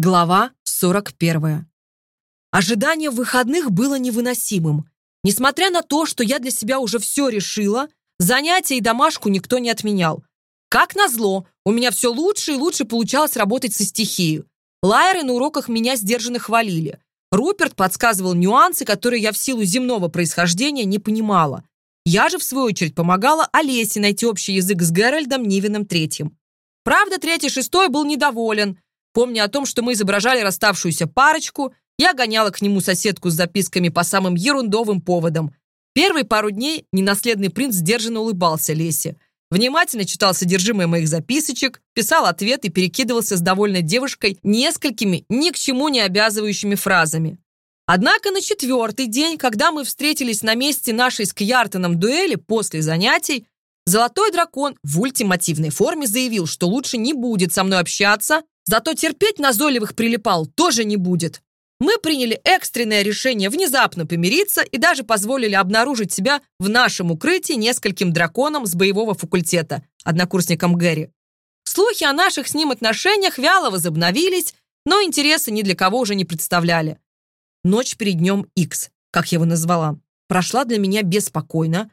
Глава 41. Ожидание выходных было невыносимым. Несмотря на то, что я для себя уже все решила, занятия и домашку никто не отменял. Как назло, у меня все лучше и лучше получалось работать со стихией. Лайеры на уроках меня сдержанно хвалили. Руперт подсказывал нюансы, которые я в силу земного происхождения не понимала. Я же, в свою очередь, помогала Олесе найти общий язык с Геральдом Нивеном Третьим. Правда, третий шестой был недоволен – Помня о том, что мы изображали расставшуюся парочку, я гоняла к нему соседку с записками по самым ерундовым поводам. Первые пару дней ненаследный принц сдержанно улыбался Лесе. Внимательно читал содержимое моих записочек, писал ответ и перекидывался с довольной девушкой несколькими ни к чему не обязывающими фразами. Однако на четвертый день, когда мы встретились на месте нашей с Кьяртоном дуэли после занятий, Золотой дракон в ультимативной форме заявил, что лучше не будет со мной общаться, Зато терпеть назойливых прилипал тоже не будет. Мы приняли экстренное решение внезапно помириться и даже позволили обнаружить себя в нашем укрытии нескольким драконам с боевого факультета, однокурсникам Гэри. Слухи о наших с ним отношениях вяло возобновились, но интересы ни для кого уже не представляли. Ночь перед днем X, как я его назвала, прошла для меня беспокойно,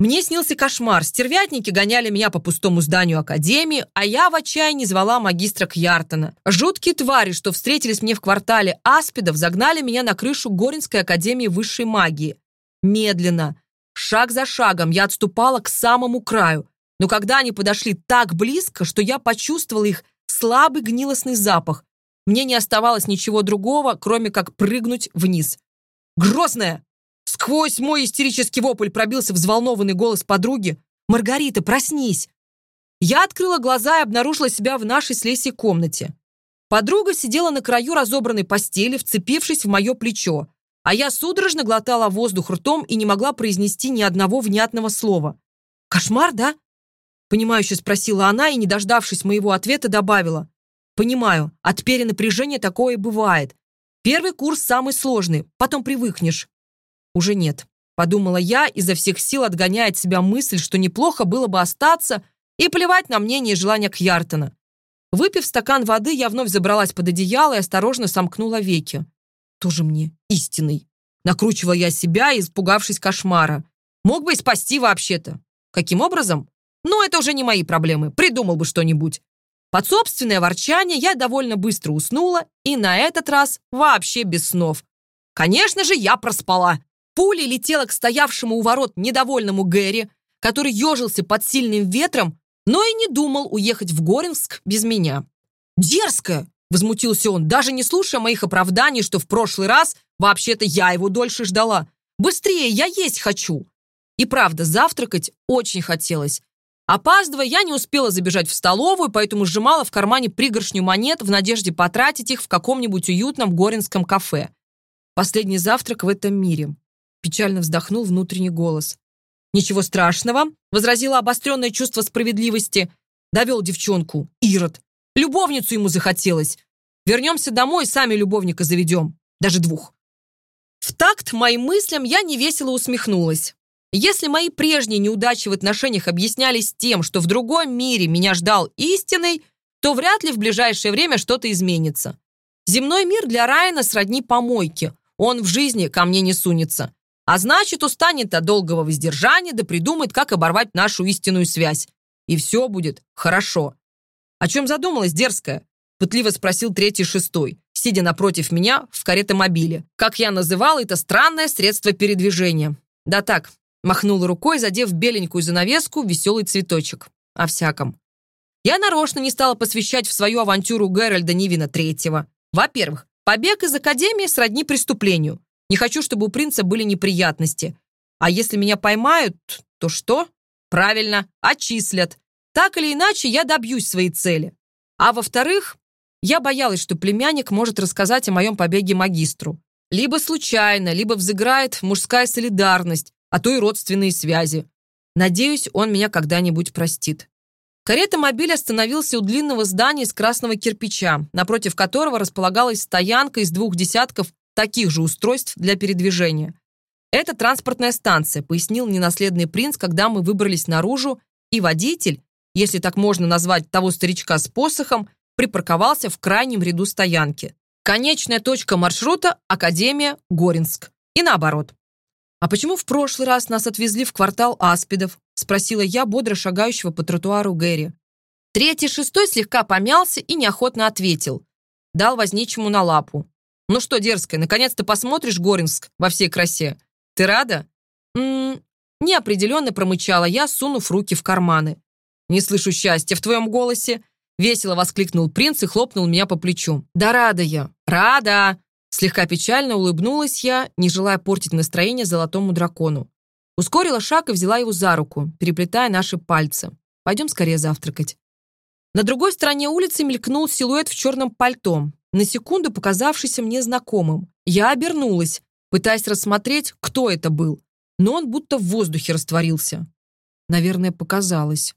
мне снился кошмар. Стервятники гоняли меня по пустому зданию академии, а я в отчаянии звала магистра Кьяртона. Жуткие твари, что встретились мне в квартале Аспидов, загнали меня на крышу Горинской академии высшей магии. Медленно, шаг за шагом, я отступала к самому краю. Но когда они подошли так близко, что я почувствовала их слабый гнилостный запах, мне не оставалось ничего другого, кроме как прыгнуть вниз. «Грозная!» Сквозь мой истерический вопль пробился взволнованный голос подруги. «Маргарита, проснись!» Я открыла глаза и обнаружила себя в нашей с Лесей комнате. Подруга сидела на краю разобранной постели, вцепившись в мое плечо, а я судорожно глотала воздух ртом и не могла произнести ни одного внятного слова. «Кошмар, да?» Понимающе спросила она и, не дождавшись моего ответа, добавила. «Понимаю, от перенапряжения такое бывает. Первый курс самый сложный, потом привыкнешь». Уже нет. Подумала я, изо всех сил отгоняя от себя мысль, что неплохо было бы остаться и плевать на мнение и желания Кьяртона. Выпив стакан воды, я вновь забралась под одеяло и осторожно сомкнула веки. Тоже мне истинный. Накручивала я себя, испугавшись кошмара. Мог бы и спасти вообще-то. Каким образом? Но «Ну, это уже не мои проблемы. Придумал бы что-нибудь. Под собственное ворчание я довольно быстро уснула, и на этот раз вообще без снов. Конечно же, я проспала. Пуля летела к стоявшему у ворот недовольному Гэри, который ежился под сильным ветром, но и не думал уехать в Горинск без меня. «Дерзкая!» — возмутился он, даже не слушая моих оправданий, что в прошлый раз вообще-то я его дольше ждала. «Быстрее, я есть хочу!» И правда, завтракать очень хотелось. Опаздывая, я не успела забежать в столовую, поэтому сжимала в кармане пригоршню монет в надежде потратить их в каком-нибудь уютном горинском кафе. Последний завтрак в этом мире. Печально вздохнул внутренний голос. «Ничего страшного», — возразило обостренное чувство справедливости. Довел девчонку. Ирод. Любовницу ему захотелось. Вернемся домой, сами любовника заведем. Даже двух. В такт моим мыслям я невесело усмехнулась. Если мои прежние неудачи в отношениях объяснялись тем, что в другом мире меня ждал истинный, то вряд ли в ближайшее время что-то изменится. Земной мир для Райана сродни помойке. Он в жизни ко мне не сунется. А значит, устанет от долгого воздержания, да придумает, как оборвать нашу истинную связь. И все будет хорошо. О чем задумалась дерзкая? Пытливо спросил третий шестой, сидя напротив меня в каретомобиле. Как я называл это странное средство передвижения. Да так, махнула рукой, задев беленькую занавеску веселый цветочек. О всяком. Я нарочно не стала посвящать в свою авантюру Геральда Нивина Третьего. Во-первых, побег из Академии сродни преступлению. Не хочу, чтобы у принца были неприятности. А если меня поймают, то что? Правильно, отчислят. Так или иначе, я добьюсь своей цели. А во-вторых, я боялась, что племянник может рассказать о моем побеге магистру. Либо случайно, либо взыграет мужская солидарность, а то и родственные связи. Надеюсь, он меня когда-нибудь простит. Карета-мобиль остановился у длинного здания из красного кирпича, напротив которого располагалась стоянка из двух десятков таких же устройств для передвижения. «Это транспортная станция», — пояснил ненаследный принц, когда мы выбрались наружу, и водитель, если так можно назвать того старичка с посохом, припарковался в крайнем ряду стоянки. Конечная точка маршрута – Академия, Горинск. И наоборот. «А почему в прошлый раз нас отвезли в квартал Аспидов?» – спросила я бодро шагающего по тротуару Гэри. Третий шестой слегка помялся и неохотно ответил. Дал возничему на лапу. «Ну что, дерзкая, наконец ты посмотришь Горинск во всей красе? Ты рада?» «М -м неопределенно промычала я, сунув руки в карманы. «Не слышу счастья в твоем голосе!» Весело воскликнул принц и хлопнул меня по плечу. «Да рада я! Рада!» Слегка печально улыбнулась я, не желая портить настроение золотому дракону. Ускорила шаг и взяла его за руку, переплетая наши пальцы. «Пойдем скорее завтракать». На другой стороне улицы мелькнул силуэт в черном пальто на секунду показавшийся мне знакомым. Я обернулась, пытаясь рассмотреть, кто это был, но он будто в воздухе растворился. Наверное, показалось.